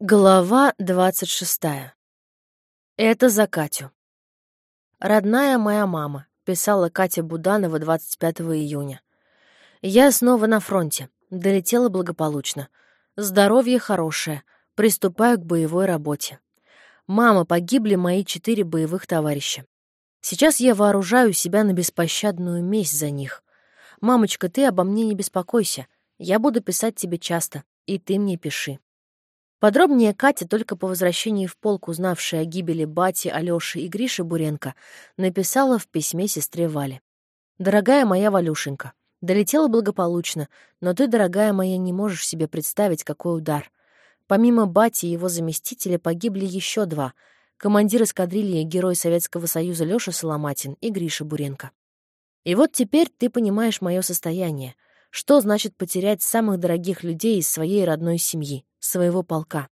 Глава двадцать шестая. Это за Катю. «Родная моя мама», — писала Катя Буданова 25 июня. «Я снова на фронте. Долетела благополучно. Здоровье хорошее. Приступаю к боевой работе. Мама, погибли мои четыре боевых товарища. Сейчас я вооружаю себя на беспощадную месть за них. Мамочка, ты обо мне не беспокойся. Я буду писать тебе часто, и ты мне пиши. Подробнее Катя, только по возвращении в полк, узнавшая о гибели Бати, Алёши и Гриши Буренко, написала в письме сестре Вале. «Дорогая моя Валюшенька, долетела благополучно, но ты, дорогая моя, не можешь себе представить, какой удар. Помимо Бати и его заместителя погибли еще два — командир эскадрильи, герой Советского Союза Лёша Соломатин и Гриша Буренко. И вот теперь ты понимаешь мое состояние. Что значит потерять самых дорогих людей из своей родной семьи? своего полка.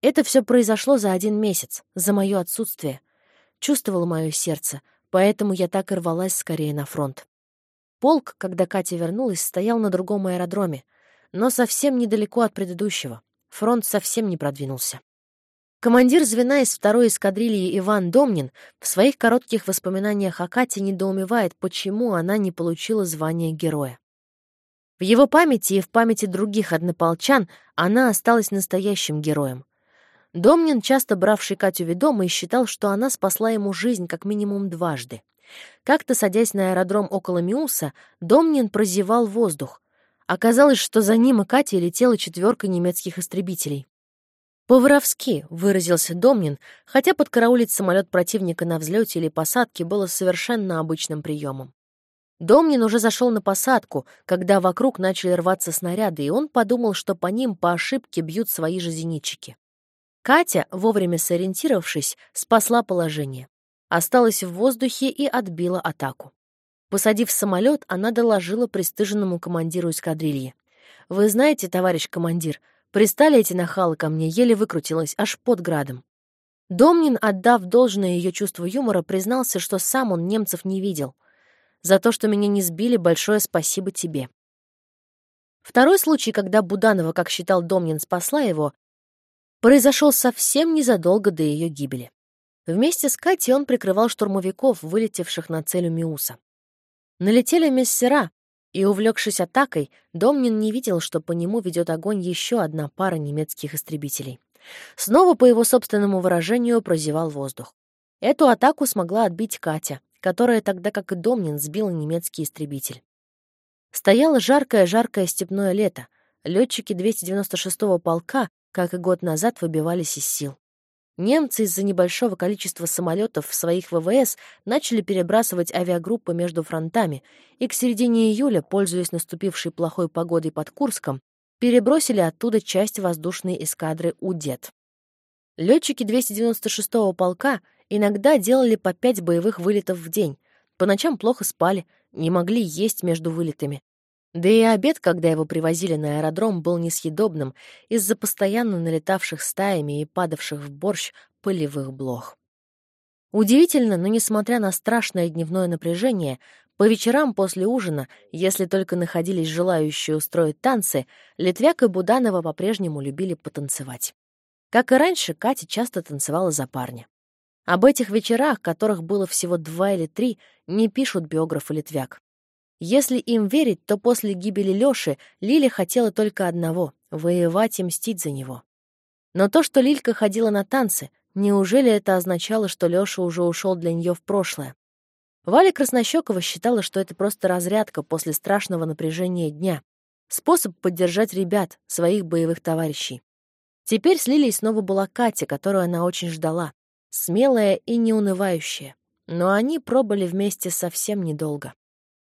Это все произошло за один месяц, за мое отсутствие. Чувствовало мое сердце, поэтому я так и рвалась скорее на фронт. Полк, когда Катя вернулась, стоял на другом аэродроме, но совсем недалеко от предыдущего. Фронт совсем не продвинулся. Командир звена из второй эскадрильи Иван Домнин в своих коротких воспоминаниях о Кате недоумевает, почему она не получила звание героя. В его памяти и в памяти других однополчан она осталась настоящим героем. Домнин, часто бравший Катю ведомой, считал, что она спасла ему жизнь как минимум дважды. Как-то, садясь на аэродром около Миуса, Домнин прозевал воздух. Оказалось, что за ним и Катей летела четверка немецких истребителей. «По-воровски», — выразился Домнин, хотя подкараулить самолет противника на взлете или посадке было совершенно обычным приемом. Домнин уже зашел на посадку, когда вокруг начали рваться снаряды, и он подумал, что по ним по ошибке бьют свои же зенитчики. Катя, вовремя сориентировавшись, спасла положение. Осталась в воздухе и отбила атаку. Посадив самолет, она доложила пристыженному командиру эскадрильи. «Вы знаете, товарищ командир, пристали эти нахалы ко мне, еле выкрутилась, аж под градом». Домнин, отдав должное ее чувству юмора, признался, что сам он немцев не видел. За то, что меня не сбили, большое спасибо тебе. Второй случай, когда Буданова, как считал Домнин, спасла его, произошел совсем незадолго до ее гибели. Вместе с Катей он прикрывал штурмовиков, вылетевших на цель Миуса. Налетели мессера, и, увлекшись атакой, Домнин не видел, что по нему ведет огонь еще одна пара немецких истребителей. Снова, по его собственному выражению, прозевал воздух. Эту атаку смогла отбить Катя, которая тогда, как и Домнин, сбила немецкий истребитель. Стояло жаркое-жаркое степное лето. Летчики 296-го полка, как и год назад, выбивались из сил. Немцы из-за небольшого количества самолетов в своих ВВС начали перебрасывать авиагруппы между фронтами, и к середине июля, пользуясь наступившей плохой погодой под Курском, перебросили оттуда часть воздушной эскадры «Удет». Летчики 296-го полка Иногда делали по пять боевых вылетов в день. По ночам плохо спали, не могли есть между вылетами. Да и обед, когда его привозили на аэродром, был несъедобным из-за постоянно налетавших стаями и падавших в борщ полевых блох. Удивительно, но несмотря на страшное дневное напряжение, по вечерам после ужина, если только находились желающие устроить танцы, Литвяк и Буданова по-прежнему любили потанцевать. Как и раньше, Катя часто танцевала за парня. Об этих вечерах, которых было всего два или три, не пишут биограф и Литвяк. Если им верить, то после гибели Лёши Лиля хотела только одного — воевать и мстить за него. Но то, что Лилька ходила на танцы, неужели это означало, что Лёша уже ушел для нее в прошлое? Валя Краснощекова считала, что это просто разрядка после страшного напряжения дня, способ поддержать ребят, своих боевых товарищей. Теперь с Лилей снова была Катя, которую она очень ждала смелая и неунывающая. Но они пробыли вместе совсем недолго.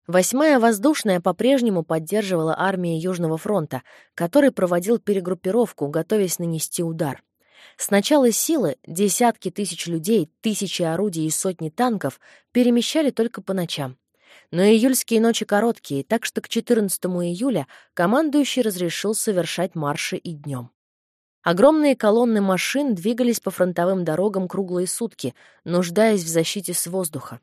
Восьмая воздушная по-прежнему поддерживала армии Южного фронта, который проводил перегруппировку, готовясь нанести удар. С начала силы десятки тысяч людей, тысячи орудий и сотни танков перемещали только по ночам. Но июльские ночи короткие, так что к 14 июля командующий разрешил совершать марши и днем. Огромные колонны машин двигались по фронтовым дорогам круглые сутки, нуждаясь в защите с воздуха.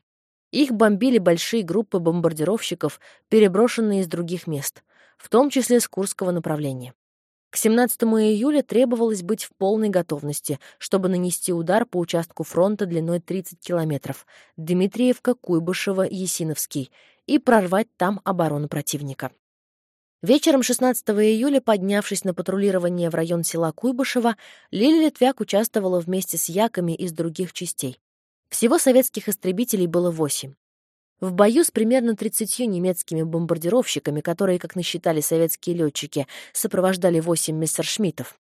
Их бомбили большие группы бомбардировщиков, переброшенные из других мест, в том числе с Курского направления. К 17 июля требовалось быть в полной готовности, чтобы нанести удар по участку фронта длиной 30 километров Дмитриевка, Куйбышево, Есиновский и прорвать там оборону противника. Вечером 16 июля, поднявшись на патрулирование в район села Куйбышево, Лили Литвяк участвовала вместе с яками из других частей. Всего советских истребителей было восемь. В бою с примерно 30 немецкими бомбардировщиками, которые, как насчитали советские летчики, сопровождали 8 мессершмиттов.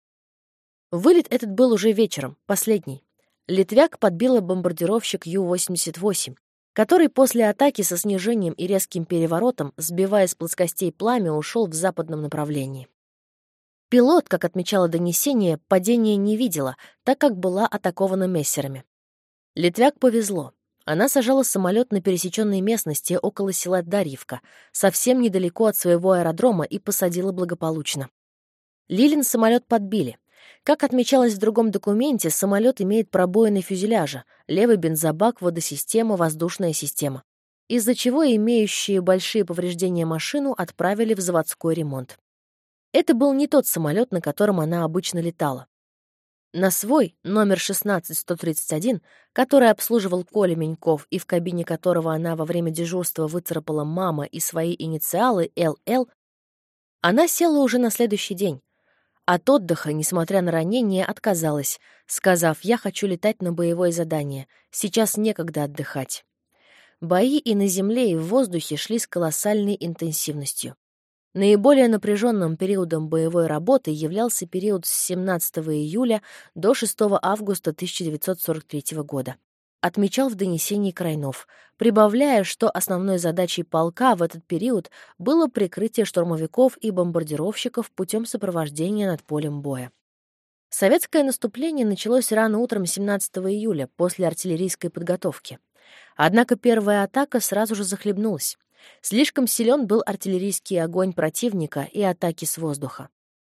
Вылет этот был уже вечером, последний. Литвяк подбила бомбардировщик Ю-88, который после атаки со снижением и резким переворотом, сбивая с плоскостей пламя, ушел в западном направлении. Пилот, как отмечало донесение, падения не видела, так как была атакована мессерами. Литвяк повезло. Она сажала самолет на пересеченной местности около села Дарьевка, совсем недалеко от своего аэродрома, и посадила благополучно. Лилин самолет подбили. Как отмечалось в другом документе, самолет имеет пробоины фюзеляжа, левый бензобак, водосистема, воздушная система, из-за чего имеющие большие повреждения машину отправили в заводской ремонт. Это был не тот самолет, на котором она обычно летала. На свой, номер 16131, который обслуживал Коля Меньков и в кабине которого она во время дежурства выцарапала мама и свои инициалы ЛЛ, она села уже на следующий день. От отдыха, несмотря на ранение, отказалась, сказав «я хочу летать на боевое задание, сейчас некогда отдыхать». Бои и на земле, и в воздухе шли с колоссальной интенсивностью. Наиболее напряженным периодом боевой работы являлся период с 17 июля до 6 августа 1943 года. Отмечал в донесении Крайнов, прибавляя, что основной задачей полка в этот период было прикрытие штурмовиков и бомбардировщиков путем сопровождения над полем боя. Советское наступление началось рано утром 17 июля, после артиллерийской подготовки. Однако первая атака сразу же захлебнулась. Слишком силен был артиллерийский огонь противника и атаки с воздуха.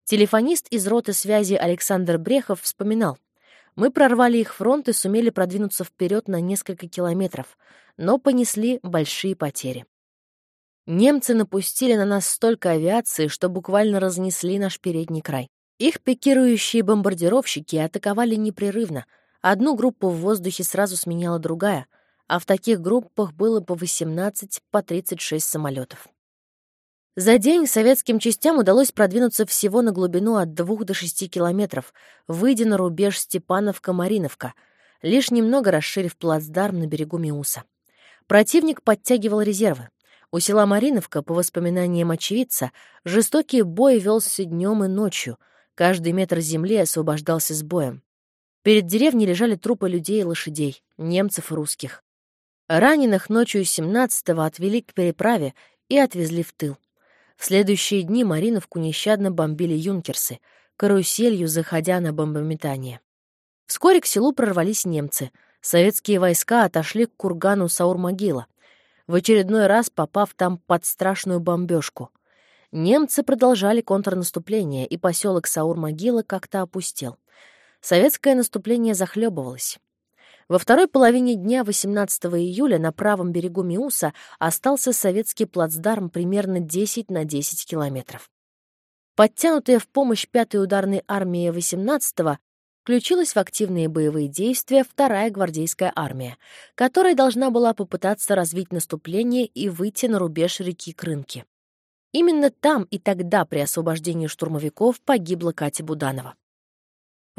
Телефонист из роты связи Александр Брехов вспоминал, «Мы прорвали их фронт и сумели продвинуться вперед на несколько километров, но понесли большие потери. Немцы напустили на нас столько авиации, что буквально разнесли наш передний край. Их пикирующие бомбардировщики атаковали непрерывно. Одну группу в воздухе сразу сменяла другая — а в таких группах было по 18, по 36 самолетов. За день советским частям удалось продвинуться всего на глубину от 2 до 6 километров, выйдя на рубеж Степановка-Мариновка, лишь немного расширив плацдарм на берегу Миуса. Противник подтягивал резервы. У села Мариновка, по воспоминаниям очевидца, жестокий бой велся днем и ночью. Каждый метр земли освобождался с боем. Перед деревней лежали трупы людей и лошадей, немцев и русских. Раненых ночью 17-го отвели к переправе и отвезли в тыл. В следующие дни Мариновку нещадно бомбили юнкерсы, каруселью заходя на бомбометание. Вскоре к селу прорвались немцы. Советские войска отошли к кургану Саур-могила, в очередной раз попав там под страшную бомбежку. Немцы продолжали контрнаступление, и поселок Саур-могила как-то опустел. Советское наступление захлебывалось. Во второй половине дня 18 июля на правом берегу Миуса остался советский плацдарм примерно 10 на 10 километров. Подтянутая в помощь 5-й ударной армии 18-го включилась в активные боевые действия вторая гвардейская армия, которая должна была попытаться развить наступление и выйти на рубеж реки Крынки. Именно там и тогда при освобождении штурмовиков погибла Катя Буданова.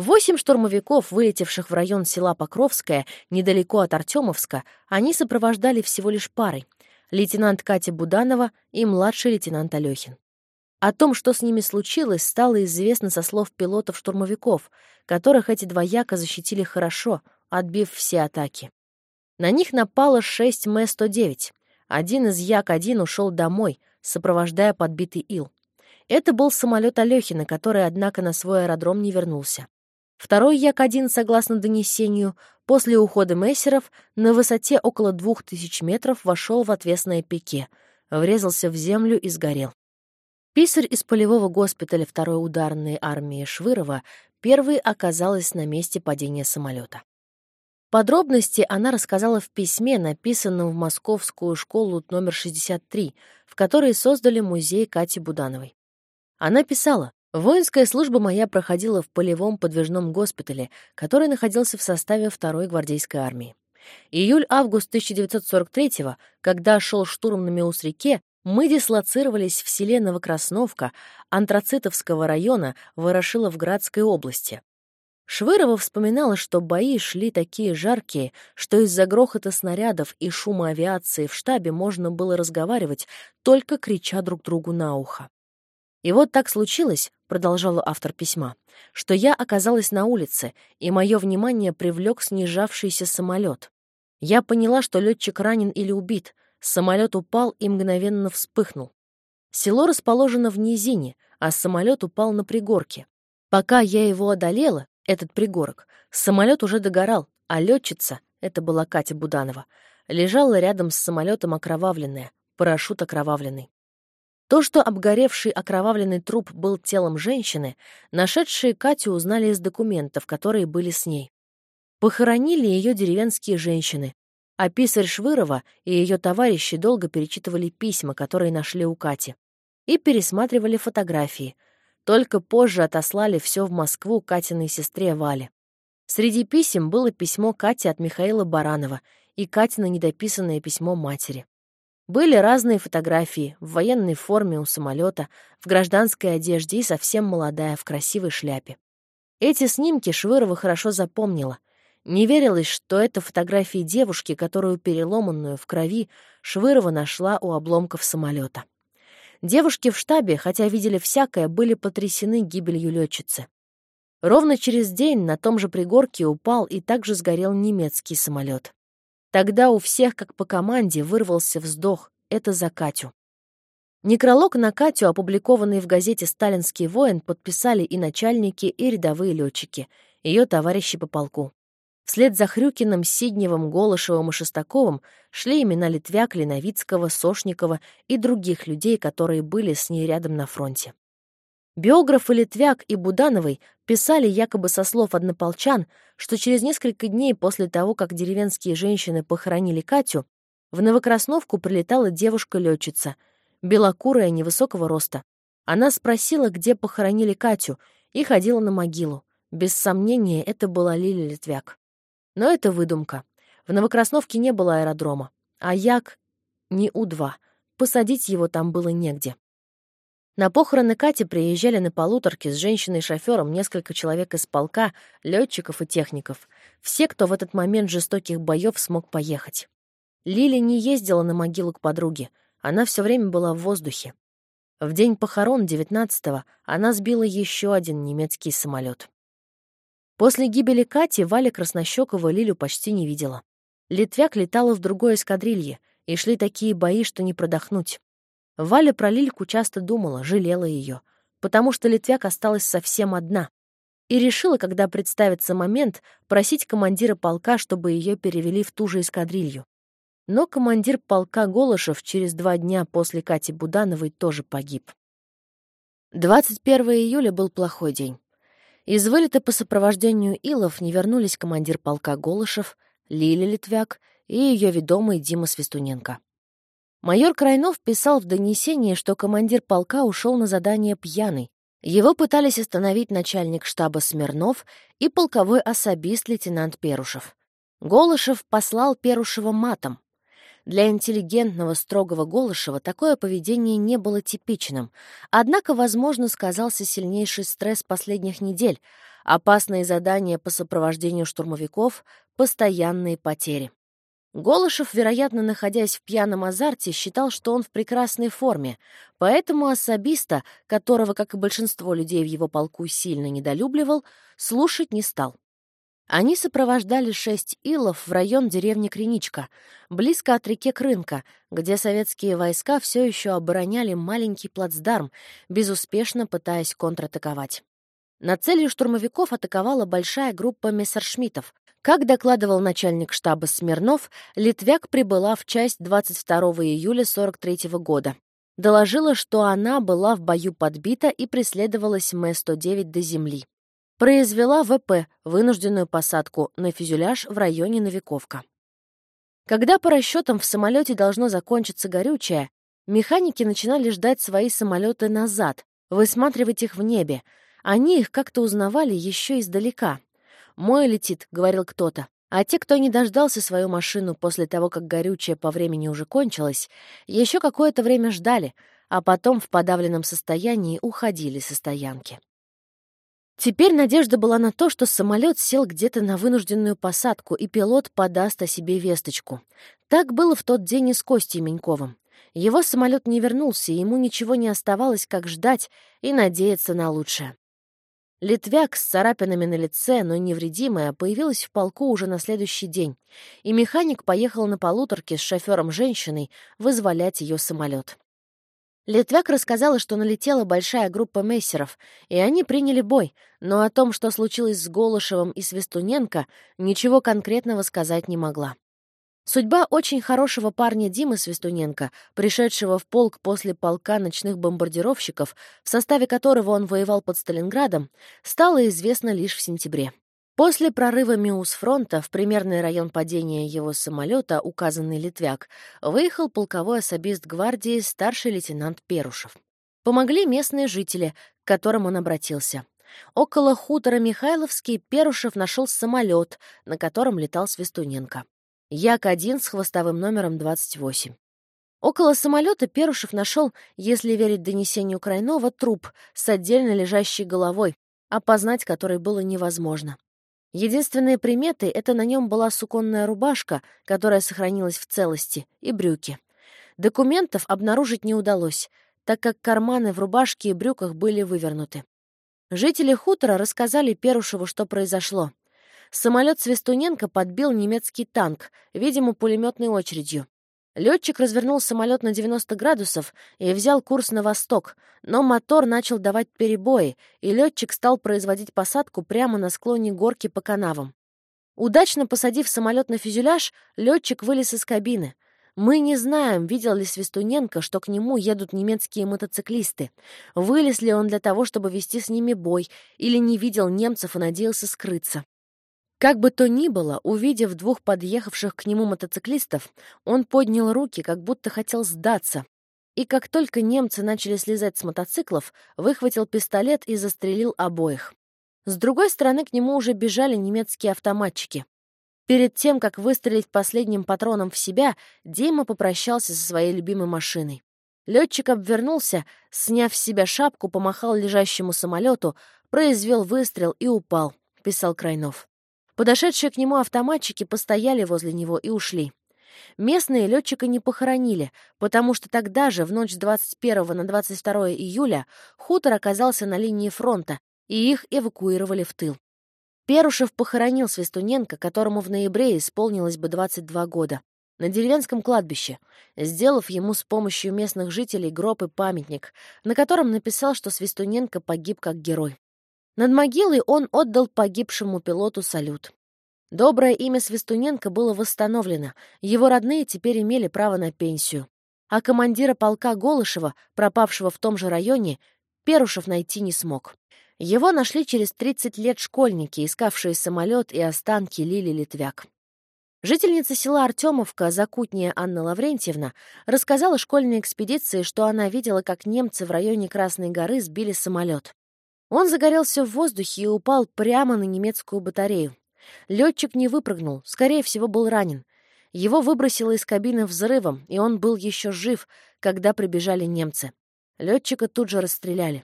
Восемь штурмовиков, вылетевших в район села Покровское, недалеко от Артемовска, они сопровождали всего лишь парой — лейтенант Катя Буданова и младший лейтенант Алехин. О том, что с ними случилось, стало известно со слов пилотов-штурмовиков, которых эти двояка защитили хорошо, отбив все атаки. На них напало шесть М-109. Один из Як-1 ушел домой, сопровождая подбитый Ил. Это был самолет Алехина, который, однако, на свой аэродром не вернулся. Второй Як-1, согласно донесению, после ухода мессеров на высоте около двух тысяч метров вошел в отвесное пике, врезался в землю и сгорел. Писарь из полевого госпиталя второй ударной армии Швырова первой оказалась на месте падения самолета. Подробности она рассказала в письме, написанном в Московскую школу номер 63, в которой создали музей Кати Будановой. Она писала, Воинская служба моя проходила в полевом подвижном госпитале, который находился в составе второй гвардейской армии. Июль-август 1943-го, когда шел штурм на Меус-реке, мы дислоцировались в селе Новокрасновка Антрацитовского района Ворошиловградской области. Швырова вспоминала, что бои шли такие жаркие, что из-за грохота снарядов и шума авиации в штабе можно было разговаривать, только крича друг другу на ухо. «И вот так случилось», — продолжала автор письма, «что я оказалась на улице, и мое внимание привлек снижавшийся самолет. Я поняла, что летчик ранен или убит. Самолет упал и мгновенно вспыхнул. Село расположено в низине, а самолет упал на пригорке. Пока я его одолела, этот пригорок, самолет уже догорал, а летчица, это была Катя Буданова, лежала рядом с самолетом окровавленная, парашют окровавленный. То, что обгоревший окровавленный труп был телом женщины, нашедшие Катю узнали из документов, которые были с ней. Похоронили ее деревенские женщины, а писарь Швырова и ее товарищи долго перечитывали письма, которые нашли у Кати, и пересматривали фотографии. Только позже отослали все в Москву Катиной сестре Вале. Среди писем было письмо Кати от Михаила Баранова и Катина недописанное письмо матери. Были разные фотографии в военной форме у самолета, в гражданской одежде и совсем молодая, в красивой шляпе. Эти снимки Швырова хорошо запомнила. Не верилось, что это фотографии девушки, которую переломанную в крови Швырова нашла у обломков самолета. Девушки в штабе, хотя видели всякое, были потрясены гибелью летчицы. Ровно через день на том же пригорке упал и также сгорел немецкий самолет. Тогда у всех, как по команде, вырвался вздох. Это за Катю. Некролог на Катю, опубликованный в газете «Сталинский воин», подписали и начальники, и рядовые летчики, ее товарищи по полку. Вслед за Хрюкиным, Сидневым, Голышевым и Шестаковым шли имена Литвяк, Леновицкого, Сошникова и других людей, которые были с ней рядом на фронте. Биографы Литвяк и Будановой писали якобы со слов однополчан, что через несколько дней после того, как деревенские женщины похоронили Катю, в Новокрасновку прилетала девушка-летчица, белокурая, невысокого роста. Она спросила, где похоронили Катю, и ходила на могилу. Без сомнения, это была Лиля Литвяк. Но это выдумка. В Новокрасновке не было аэродрома, а Як — не У-2. Посадить его там было негде. На похороны Кати приезжали на полуторке с женщиной-шофером несколько человек из полка, летчиков и техников. Все, кто в этот момент жестоких боев смог поехать. Лили не ездила на могилу к подруге. Она все время была в воздухе. В день похорон 19-го она сбила еще один немецкий самолет. После гибели Кати Валя Краснощекова Лилю почти не видела. Литвяк летала в другой эскадрилье, и шли такие бои, что не продохнуть. Валя про Лильку часто думала, жалела ее, потому что Литвяк осталась совсем одна. И решила, когда представится момент, просить командира полка, чтобы ее перевели в ту же эскадрилью. Но командир полка Голышев через два дня после Кати Будановой тоже погиб. 21 июля был плохой день. Из вылета по сопровождению Илов не вернулись командир полка Голышев, Лиля Литвяк и ее ведомый Дима Свистуненко. Майор Крайнов писал в донесении, что командир полка ушел на задание пьяный. Его пытались остановить начальник штаба Смирнов и полковой особист лейтенант Перушев. Голышев послал Перушева матом. Для интеллигентного, строгого Голышева такое поведение не было типичным. Однако, возможно, сказался сильнейший стресс последних недель, опасные задания по сопровождению штурмовиков, постоянные потери. Голышев, вероятно, находясь в пьяном азарте, считал, что он в прекрасной форме, поэтому особиста, которого, как и большинство людей в его полку, сильно недолюбливал, слушать не стал. Они сопровождали шесть илов в район деревни Криничка, близко от реки Крынка, где советские войска все еще обороняли маленький плацдарм, безуспешно пытаясь контратаковать. На цели штурмовиков атаковала большая группа мессершмиттов, как докладывал начальник штаба Смирнов, Литвяк прибыла в часть 22 июля 43 года. Доложила, что она была в бою подбита и преследовалась М-109 до земли. Произвела ВП, вынужденную посадку, на фюзеляж в районе Новиковка. Когда по расчетам в самолете должно закончиться горючее, механики начинали ждать свои самолеты назад, высматривать их в небе. Они их как-то узнавали еще издалека. «Мой летит», — говорил кто-то. А те, кто не дождался свою машину после того, как горючее по времени уже кончилось, еще какое-то время ждали, а потом в подавленном состоянии уходили со стоянки. Теперь надежда была на то, что самолет сел где-то на вынужденную посадку, и пилот подаст о себе весточку. Так было в тот день и с Костей Меньковым. Его самолет не вернулся, и ему ничего не оставалось, как ждать и надеяться на лучшее. Литвяк с царапинами на лице, но невредимая, появилась в полку уже на следующий день, и механик поехал на полуторке с шофером-женщиной вызволять ее самолет. Литвяк рассказала, что налетела большая группа мессеров, и они приняли бой, но о том, что случилось с Голышевым и Свистуненко, ничего конкретного сказать не могла. Судьба очень хорошего парня Димы Свистуненко, пришедшего в полк после полка ночных бомбардировщиков, в составе которого он воевал под Сталинградом, стала известна лишь в сентябре. После прорыва Миус-фронта в примерный район падения его самолета, указанный Литвяк, выехал полковой особист гвардии старший лейтенант Перушев. Помогли местные жители, к которым он обратился. Около хутора Михайловский Перушев нашел самолет, на котором летал Свистуненко. Як-1 с хвостовым номером 28. Около самолета Перушев нашел, если верить донесению Крайнова, труп с отдельно лежащей головой, опознать который было невозможно. Единственные приметы — это на нем была суконная рубашка, которая сохранилась в целости, и брюки. Документов обнаружить не удалось, так как карманы в рубашке и брюках были вывернуты. Жители хутора рассказали Перушеву, что произошло. Самолет Свистуненко подбил немецкий танк, видимо, пулеметной очередью. Летчик развернул самолет на 90 градусов и взял курс на восток, но мотор начал давать перебои, и летчик стал производить посадку прямо на склоне горки по канавам. Удачно посадив самолет на фюзеляж, летчик вылез из кабины. Мы не знаем, видел ли Свистуненко, что к нему едут немецкие мотоциклисты. Вылез ли он для того, чтобы вести с ними бой, или не видел немцев и надеялся скрыться. Как бы то ни было, увидев двух подъехавших к нему мотоциклистов, он поднял руки, как будто хотел сдаться. И как только немцы начали слезать с мотоциклов, выхватил пистолет и застрелил обоих. С другой стороны к нему уже бежали немецкие автоматчики. Перед тем, как выстрелить последним патроном в себя, Дима попрощался со своей любимой машиной. Летчик обвернулся, сняв с себя шапку, помахал лежащему самолету, произвел выстрел и упал, писал Крайнов. Подошедшие к нему автоматчики постояли возле него и ушли. Местные летчика не похоронили, потому что тогда же, в ночь с 21 на 22 июля, хутор оказался на линии фронта, и их эвакуировали в тыл. Перушев похоронил Свистуненко, которому в ноябре исполнилось бы 22 года, на деревенском кладбище, сделав ему с помощью местных жителей гроб и памятник, на котором написал, что Свистуненко погиб как герой. Над могилой он отдал погибшему пилоту салют. Доброе имя Свистуненко было восстановлено, его родные теперь имели право на пенсию. А командира полка Голышева, пропавшего в том же районе, Перушев найти не смог. Его нашли через 30 лет школьники, искавшие самолет и останки Лили Литвяк. Жительница села Артемовка, Закутняя Анна Лаврентьевна, рассказала школьной экспедиции, что она видела, как немцы в районе Красной горы сбили самолет. Он загорелся в воздухе и упал прямо на немецкую батарею. Летчик не выпрыгнул, скорее всего, был ранен. Его выбросило из кабины взрывом, и он был еще жив, когда прибежали немцы. Летчика тут же расстреляли.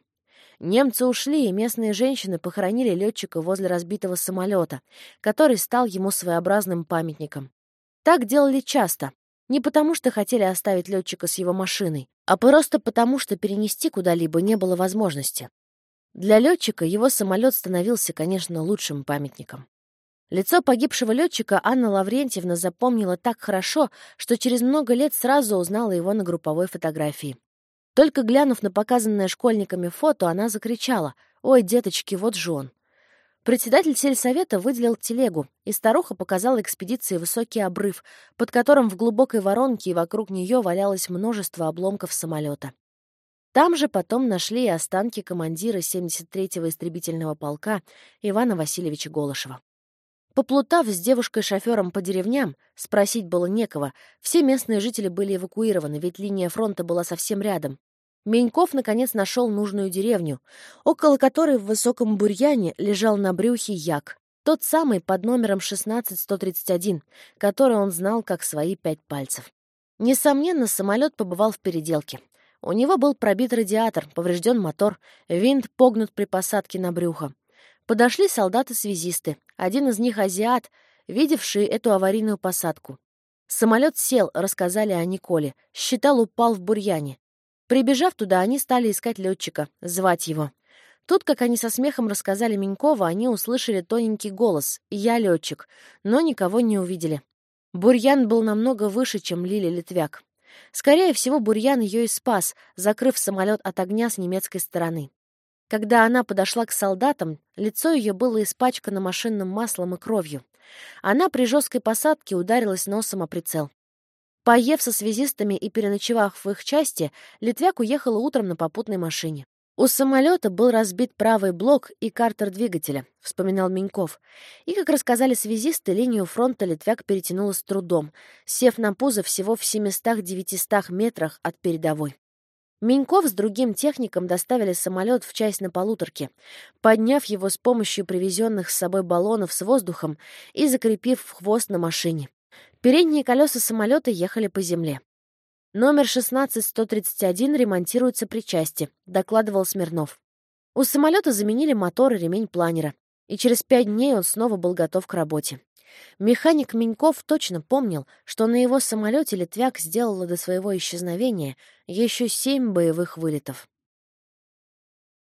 Немцы ушли, и местные женщины похоронили летчика возле разбитого самолета, который стал ему своеобразным памятником. Так делали часто. Не потому, что хотели оставить летчика с его машиной, а просто потому, что перенести куда-либо не было возможности. Для летчика его самолет становился, конечно, лучшим памятником. Лицо погибшего летчика Анна Лаврентьевна запомнила так хорошо, что через много лет сразу узнала его на групповой фотографии. Только глянув на показанное школьниками фото, она закричала «Ой, деточки, вот же он!». Председатель сельсовета выделил телегу, и старуха показала экспедиции высокий обрыв, под которым в глубокой воронке и вокруг нее валялось множество обломков самолета. Там же потом нашли и останки командира 73-го истребительного полка Ивана Васильевича Голышева. Поплутав с девушкой-шофером по деревням, спросить было некого, все местные жители были эвакуированы, ведь линия фронта была совсем рядом. Меньков, наконец, нашел нужную деревню, около которой в высоком бурьяне лежал на брюхе як, тот самый под номером 16131, который он знал как свои пять пальцев. Несомненно, самолет побывал в переделке. У него был пробит радиатор, поврежден мотор, винт погнут при посадке на брюхо. Подошли солдаты-связисты, один из них азиат, видевший эту аварийную посадку. Самолет сел, рассказали о Николе, считал, упал в бурьяне. Прибежав туда, они стали искать летчика, звать его. Тут, как они со смехом рассказали Менькова, они услышали тоненький голос «Я летчик», но никого не увидели. Бурьян был намного выше, чем Лили Литвяк. Скорее всего, Бурьян ее и спас, закрыв самолет от огня с немецкой стороны. Когда она подошла к солдатам, лицо ее было испачкано машинным маслом и кровью. Она при жесткой посадке ударилась носом о прицел. Поев со связистами и переночевав в их части, Литвяк уехала утром на попутной машине. «У самолета был разбит правый блок и картер двигателя», — вспоминал Меньков. И, как рассказали связисты, линию фронта Литвяк перетянула с трудом, сев на пузо всего в 700-900 метрах от передовой. Меньков с другим техником доставили самолет в часть на полуторке, подняв его с помощью привезенных с собой баллонов с воздухом и закрепив хвост на машине. Передние колеса самолета ехали по земле. «Номер 16131 ремонтируется при части», — докладывал Смирнов. У самолета заменили мотор и ремень планера, и через пять дней он снова был готов к работе. Механик Меньков точно помнил, что на его самолете Литвяк сделала до своего исчезновения еще семь боевых вылетов.